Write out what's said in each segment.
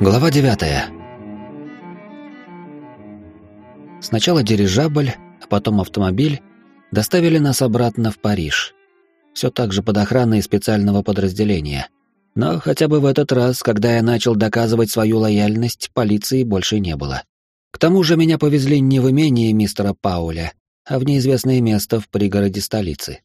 Глава 9. Сначала дирижабль, а потом автомобиль доставили нас обратно в Париж. Все так же под охраной специального подразделения. Но хотя бы в этот раз, когда я начал доказывать свою лояльность, полиции больше не было. К тому же меня повезли не в имение мистера Пауля, а в неизвестное место в пригороде столицы.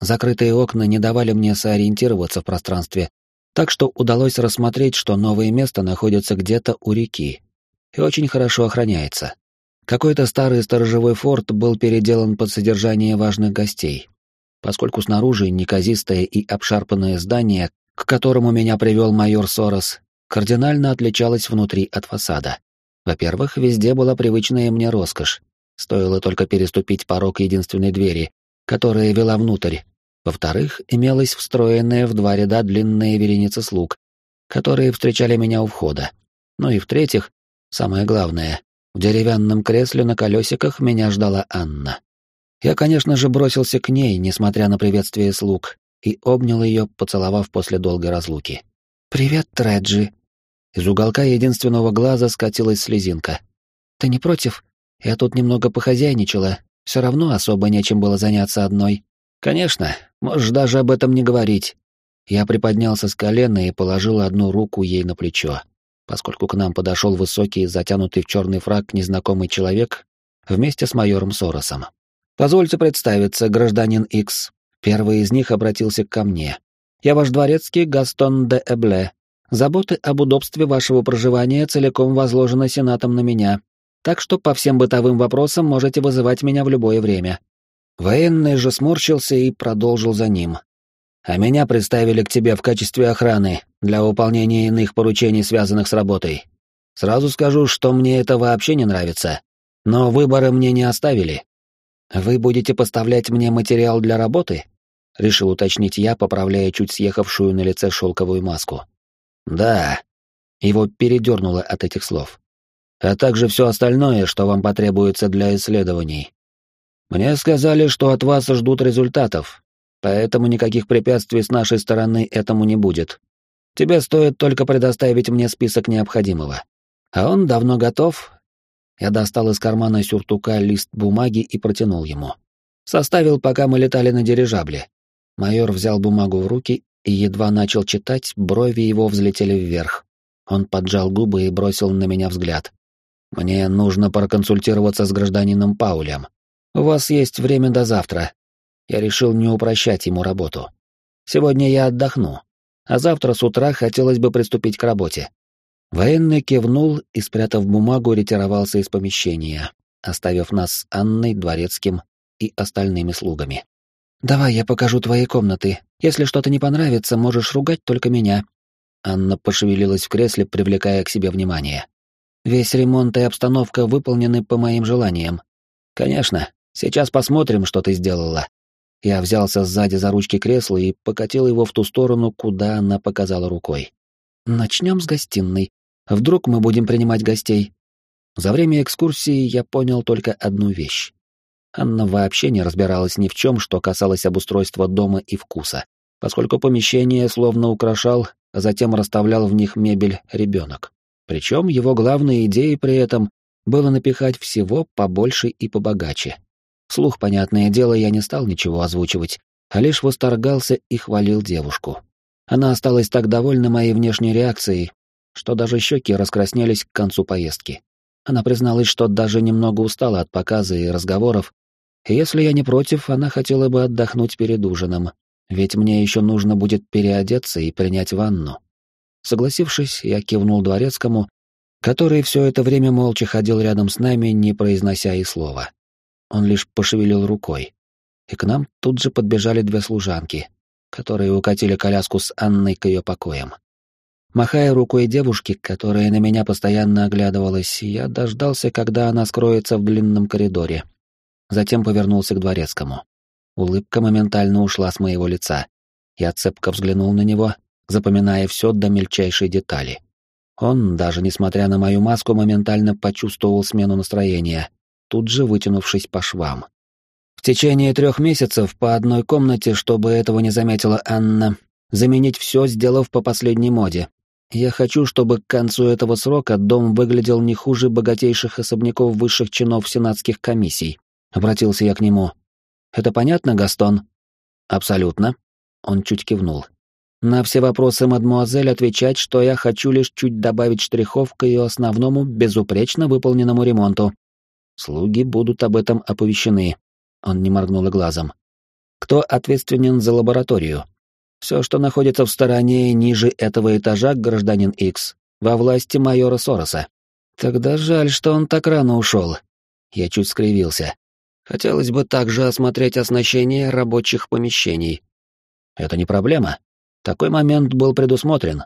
Закрытые окна не давали мне сориентироваться в пространстве, так что удалось рассмотреть, что новое место находится где-то у реки и очень хорошо охраняется. Какой-то старый сторожевой форт был переделан под содержание важных гостей. Поскольку снаружи неказистое и обшарпанное здание, к которому меня привел майор Сорос, кардинально отличалось внутри от фасада. Во-первых, везде была привычная мне роскошь. Стоило только переступить порог единственной двери, которая вела внутрь. Во-вторых, имелась встроенная в два ряда длинная вереница слуг, которые встречали меня у входа. Ну и в-третьих, самое главное, в деревянном кресле на колесиках меня ждала Анна. Я, конечно же, бросился к ней, несмотря на приветствие слуг, и обнял ее, поцеловав после долгой разлуки. «Привет, Треджи!» Из уголка единственного глаза скатилась слезинка. «Ты не против? Я тут немного похозяйничала. Все равно особо нечем было заняться одной». «Конечно, можешь даже об этом не говорить». Я приподнялся с колена и положил одну руку ей на плечо, поскольку к нам подошел высокий, затянутый в черный фраг незнакомый человек вместе с майором Соросом. «Позвольте представиться, гражданин Икс». Первый из них обратился ко мне. «Я ваш дворецкий Гастон де Эбле. Заботы об удобстве вашего проживания целиком возложены Сенатом на меня, так что по всем бытовым вопросам можете вызывать меня в любое время». Военный же сморщился и продолжил за ним. «А меня представили к тебе в качестве охраны для выполнения иных поручений, связанных с работой. Сразу скажу, что мне это вообще не нравится, но выбора мне не оставили». «Вы будете поставлять мне материал для работы?» — решил уточнить я, поправляя чуть съехавшую на лице шелковую маску. Да. Его передернуло от этих слов. А также все остальное, что вам потребуется для исследований. Мне сказали, что от вас ждут результатов, поэтому никаких препятствий с нашей стороны этому не будет. Тебе стоит только предоставить мне список необходимого. А он давно готов. Я достал из кармана сюртука лист бумаги и протянул ему. Составил, пока мы летали на дирижабле. Майор взял бумагу в руки и едва начал читать, брови его взлетели вверх. Он поджал губы и бросил на меня взгляд. «Мне нужно проконсультироваться с гражданином Паулем. Вас есть время до завтра». Я решил не упрощать ему работу. «Сегодня я отдохну, а завтра с утра хотелось бы приступить к работе». Военный кивнул и, спрятав бумагу, ретировался из помещения, оставив нас с Анной, Дворецким и остальными слугами. «Давай я покажу твои комнаты. Если что-то не понравится, можешь ругать только меня». Анна пошевелилась в кресле, привлекая к себе внимание. «Весь ремонт и обстановка выполнены по моим желаниям». «Конечно. Сейчас посмотрим, что ты сделала». Я взялся сзади за ручки кресла и покатил его в ту сторону, куда она показала рукой. «Начнем с гостиной. Вдруг мы будем принимать гостей?» За время экскурсии я понял только одну вещь. Анна вообще не разбиралась ни в чем, что касалось обустройства дома и вкуса, поскольку помещение словно украшал, а затем расставлял в них мебель ребенок. Причем его главной идеей при этом было напихать всего побольше и побогаче. Слух, понятное дело, я не стал ничего озвучивать, а лишь восторгался и хвалил девушку. Она осталась так довольна моей внешней реакцией, что даже щеки раскраснелись к концу поездки. Она призналась, что даже немного устала от показа и разговоров, если я не против, она хотела бы отдохнуть перед ужином, ведь мне еще нужно будет переодеться и принять ванну. Согласившись, я кивнул дворецкому, который все это время молча ходил рядом с нами, не произнося и слова. Он лишь пошевелил рукой. И к нам тут же подбежали две служанки, которые укатили коляску с Анной к ее покоям. Махая рукой девушки, которая на меня постоянно оглядывалась, я дождался, когда она скроется в длинном коридоре, затем повернулся к дворецкому. Улыбка моментально ушла с моего лица. Я цепко взглянул на него, запоминая все до мельчайшей детали. Он, даже несмотря на мою маску, моментально почувствовал смену настроения, тут же вытянувшись по швам. В течение трех месяцев по одной комнате, чтобы этого не заметила Анна, заменить все, сделав по последней моде. Я хочу, чтобы к концу этого срока дом выглядел не хуже богатейших особняков высших чинов сенатских комиссий. Обратился я к нему. Это понятно, Гастон? Абсолютно. Он чуть кивнул. На все вопросы мадмуазель отвечать, что я хочу лишь чуть добавить штрихов к ее основному, безупречно выполненному ремонту. Слуги будут об этом оповещены. Он не моргнул и глазом. Кто ответственен за лабораторию? Все, что находится в стороне ниже этого этажа, гражданин Икс, во власти майора Сороса. Тогда жаль, что он так рано ушел. Я чуть скривился. Хотелось бы также осмотреть оснащение рабочих помещений. Это не проблема. Такой момент был предусмотрен.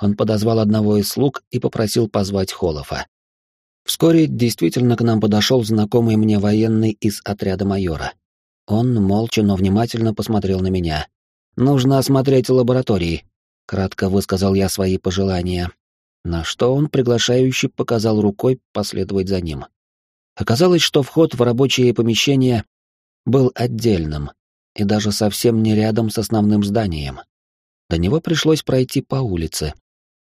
Он подозвал одного из слуг и попросил позвать Холофа. Вскоре действительно к нам подошел знакомый мне военный из отряда майора. Он молча, но внимательно посмотрел на меня. Нужно осмотреть лаборатории, кратко высказал я свои пожелания, на что он приглашающе показал рукой последовать за ним. Оказалось, что вход в рабочие помещения был отдельным и даже совсем не рядом с основным зданием. До него пришлось пройти по улице.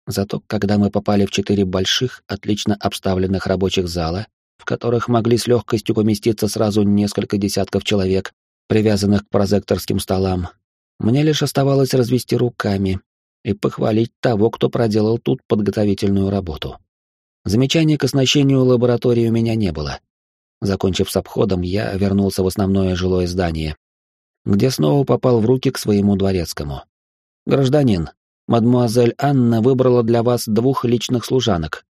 Зато когда мы попали в четыре больших, отлично обставленных рабочих зала, в которых могли с легкостью поместиться сразу несколько десятков человек, привязанных к прозекторским столам, мне лишь оставалось развести руками и похвалить того, кто проделал тут подготовительную работу. Замечаний к оснащению лаборатории у меня не было. Закончив с обходом, я вернулся в основное жилое здание, где снова попал в руки к своему дворецкому. «Гражданин, мадмуазель Анна выбрала для вас двух личных служанок».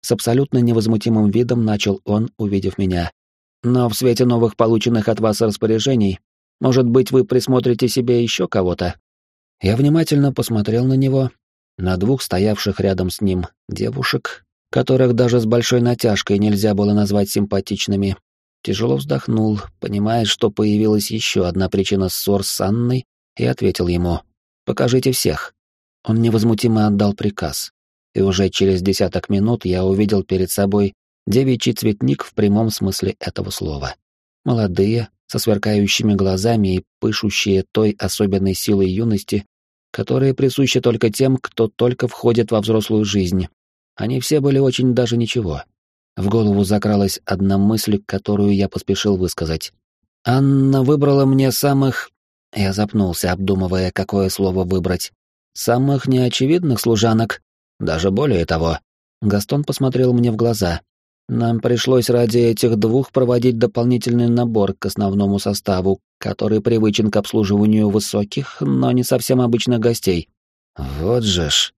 С абсолютно невозмутимым видом начал он, увидев меня. «Но в свете новых полученных от вас распоряжений может быть, вы присмотрите себе еще кого-то?» Я внимательно посмотрел на него, на двух стоявших рядом с ним девушек, которых даже с большой натяжкой нельзя было назвать симпатичными. Тяжело вздохнул, понимая, что появилась еще одна причина ссор с Анной, и ответил ему «Покажите всех». Он невозмутимо отдал приказ, и уже через десяток минут я увидел перед собой девичий цветник в прямом смысле этого слова. Молодые, со сверкающими глазами и пышущие той особенной силой юности, которая присуща только тем, кто только входит во взрослую жизнь. Они все были очень даже ничего. В голову закралась одна мысль, которую я поспешил высказать. «Анна выбрала мне самых...» Я запнулся, обдумывая, какое слово выбрать. «Самых неочевидных служанок. Даже более того». Гастон посмотрел мне в глаза, нам пришлось ради этих двух проводить дополнительный набор к основному составу, который привычен к обслуживанию высоких, но не совсем обычных гостей. Вот же ж.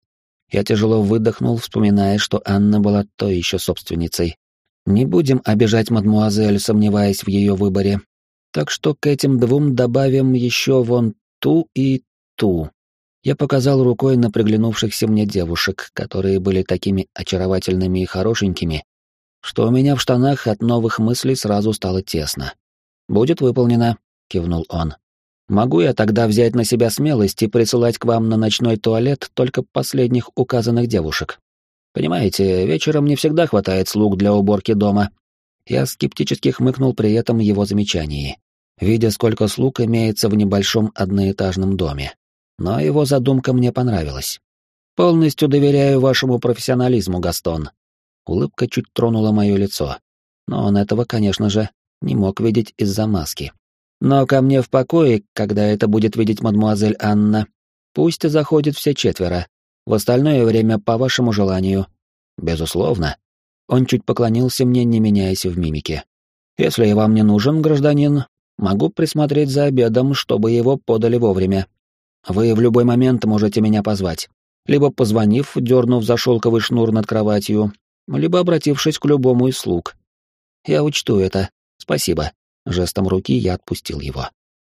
Я тяжело выдохнул, вспоминая, что Анна была той еще собственницей. Не будем обижать мадмуазель, сомневаясь в ее выборе. Так что к этим двум добавим еще вон ту и ту. Я показал рукой на приглянувшихся мне девушек, которые были такими очаровательными и хорошенькими, что у меня в штанах от новых мыслей сразу стало тесно. «Будет выполнено», — кивнул он. «Могу я тогда взять на себя смелость и присылать к вам на ночной туалет только последних указанных девушек? Понимаете, вечером не всегда хватает слуг для уборки дома». Я скептически хмыкнул при этом его замечании, видя, сколько слуг имеется в небольшом одноэтажном доме. Но его задумка мне понравилась. «Полностью доверяю вашему профессионализму, Гастон», Улыбка чуть тронула мое лицо. Но он этого, конечно же, не мог видеть из-за маски. Но ко мне в покое, когда это будет видеть мадмуазель Анна, пусть заходит все четверо. В остальное время по вашему желанию. Безусловно. Он чуть поклонился мне, не меняясь в мимике. Если я вам не нужен, гражданин, могу присмотреть за обедом, чтобы его подали вовремя. Вы в любой момент можете меня позвать. Либо позвонив, дернув за шелковый шнур над кроватью, либо обратившись к любому из слуг. Я учту это. Спасибо. Жестом руки я отпустил его.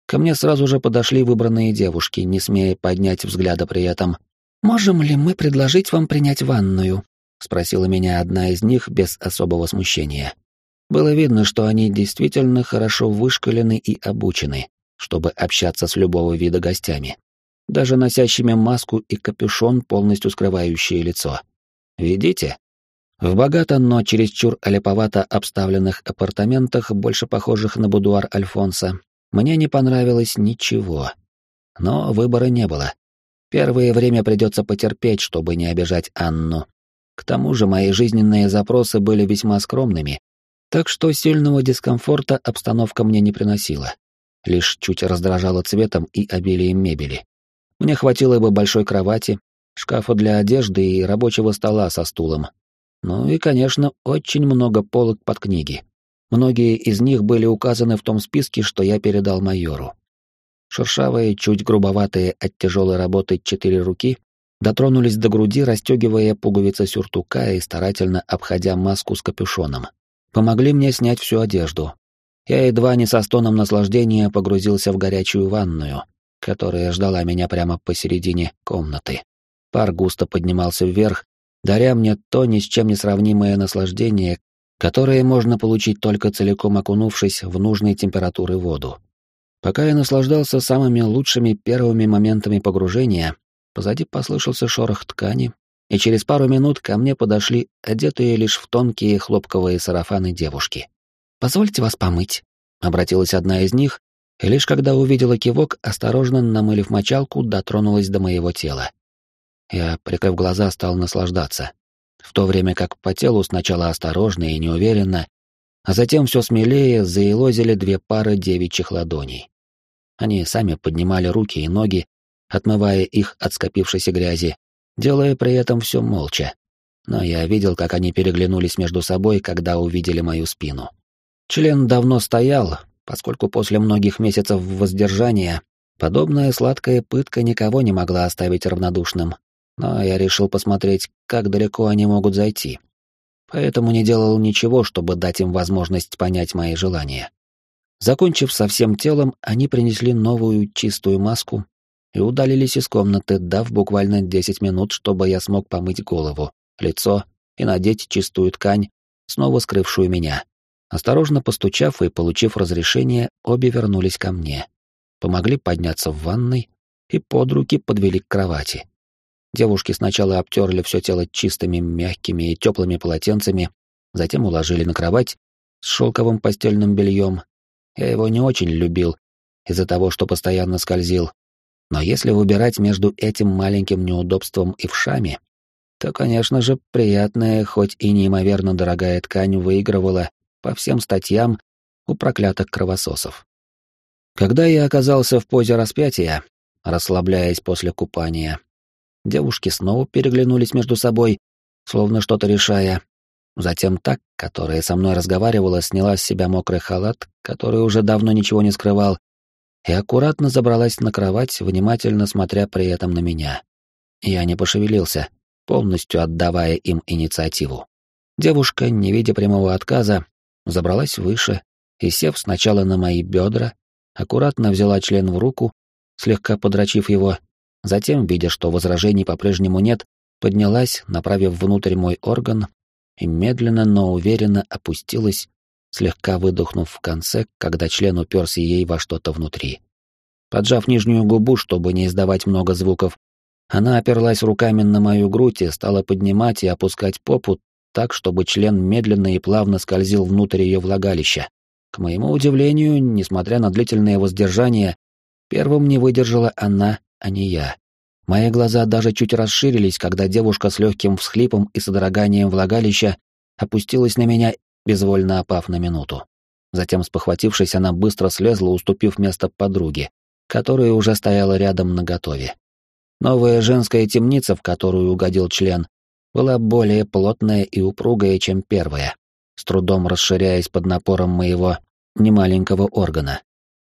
Ко мне сразу же подошли выбранные девушки, не смея поднять взгляда при этом. «Можем ли мы предложить вам принять ванную?» — спросила меня одна из них без особого смущения. Было видно, что они действительно хорошо вышкалены и обучены, чтобы общаться с любого вида гостями, даже носящими маску и капюшон, полностью скрывающие лицо. «Видите?» В богато, но чересчур олеповато обставленных апартаментах, больше похожих на будуар Альфонса, мне не понравилось ничего. Но выбора не было. Первое время придется потерпеть, чтобы не обижать Анну. К тому же мои жизненные запросы были весьма скромными, так что сильного дискомфорта обстановка мне не приносила. Лишь чуть раздражала цветом и обилием мебели. Мне хватило бы большой кровати, шкафа для одежды и рабочего стола со стулом. Ну и, конечно, очень много полок под книги. Многие из них были указаны в том списке, что я передал майору. Шершавые, чуть грубоватые от тяжелой работы четыре руки дотронулись до груди, расстегивая пуговицы сюртука и старательно обходя маску с капюшоном. Помогли мне снять всю одежду. Я едва не со стоном наслаждения погрузился в горячую ванную, которая ждала меня прямо посередине комнаты. Пар густо поднимался вверх, даря мне то ни с чем не сравнимое наслаждение, которое можно получить только целиком окунувшись в нужной температуры воду. Пока я наслаждался самыми лучшими первыми моментами погружения, позади послышался шорох ткани, и через пару минут ко мне подошли одетые лишь в тонкие хлопковые сарафаны девушки. «Позвольте вас помыть», — обратилась одна из них, и лишь когда увидела кивок, осторожно намылив мочалку, дотронулась до моего тела. Я, прикрыв глаза, стал наслаждаться, в то время как по телу сначала осторожно и неуверенно, а затем все смелее заелозили две пары девичьих ладоней. Они сами поднимали руки и ноги, отмывая их от скопившейся грязи, делая при этом все молча. Но я видел, как они переглянулись между собой, когда увидели мою спину. Член давно стоял, поскольку после многих месяцев воздержания подобная сладкая пытка никого не могла оставить равнодушным. Но я решил посмотреть, как далеко они могут зайти. Поэтому не делал ничего, чтобы дать им возможность понять мои желания. Закончив со всем телом, они принесли новую чистую маску и удалились из комнаты, дав буквально 10 минут, чтобы я смог помыть голову, лицо и надеть чистую ткань, снова скрывшую меня. Осторожно постучав и получив разрешение, обе вернулись ко мне. Помогли подняться в ванной и под руки подвели к кровати. Девушки сначала обтерли все тело чистыми, мягкими и теплыми полотенцами, затем уложили на кровать с шелковым постельным бельем я его не очень любил из-за того, что постоянно скользил. Но если выбирать между этим маленьким неудобством и вшами, то, конечно же, приятная, хоть и неимоверно дорогая ткань выигрывала по всем статьям у проклятых кровососов. Когда я оказался в позе распятия, расслабляясь после купания, девушки снова переглянулись между собой, словно что-то решая, Затем так, которая со мной разговаривала, сняла с себя мокрый халат, который уже давно ничего не скрывал, и аккуратно забралась на кровать, внимательно смотря при этом на меня. Я не пошевелился, полностью отдавая им инициативу. Девушка, не видя прямого отказа, забралась выше и, сев сначала на мои бедра, аккуратно взяла член в руку, слегка подрочив его, затем, видя, что возражений по-прежнему нет, поднялась, направив внутрь мой орган и медленно, но уверенно опустилась, слегка выдохнув в конце, когда член уперся ей во что-то внутри. Поджав нижнюю губу, чтобы не издавать много звуков, она оперлась руками на мою грудь и стала поднимать и опускать попу так, чтобы член медленно и плавно скользил внутрь ее влагалища. К моему удивлению, несмотря на длительное воздержание, первым не выдержала она, а не я. Мои глаза даже чуть расширились, когда девушка с легким всхлипом и содроганием влагалища опустилась на меня, безвольно опав на минуту. Затем, спохватившись, она быстро слезла, уступив место подруге, которая уже стояла рядом наготове. Новая женская темница, в которую угодил член, была более плотная и упругая, чем первая, с трудом расширяясь под напором моего немаленького органа.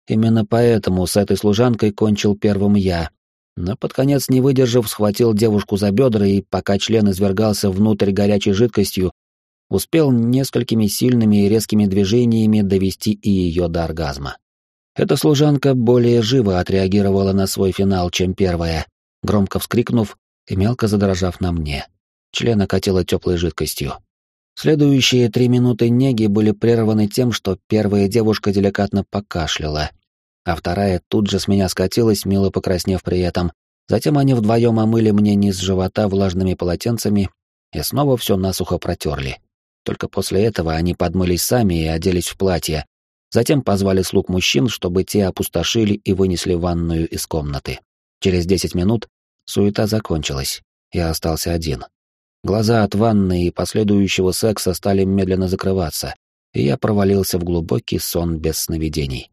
Именно поэтому с этой служанкой кончил первым я, но под конец, не выдержав, схватил девушку за бедра и, пока член извергался внутрь горячей жидкостью, успел несколькими сильными и резкими движениями довести и ее до оргазма. Эта служанка более живо отреагировала на свой финал, чем первая, громко вскрикнув и мелко задрожав на мне. Член окатило теплой жидкостью. Следующие три минуты неги были прерваны тем, что первая девушка деликатно покашляла, а вторая тут же с меня скатилась, мило покраснев при этом. Затем они вдвоем омыли мне низ живота влажными полотенцами и снова все насухо протерли. Только после этого они подмылись сами и оделись в платье. Затем позвали слуг мужчин, чтобы те опустошили и вынесли ванную из комнаты. Через десять минут Суета закончилась. Я остался один. Глаза от ванны и последующего секса стали медленно закрываться, и я провалился в глубокий сон без сновидений.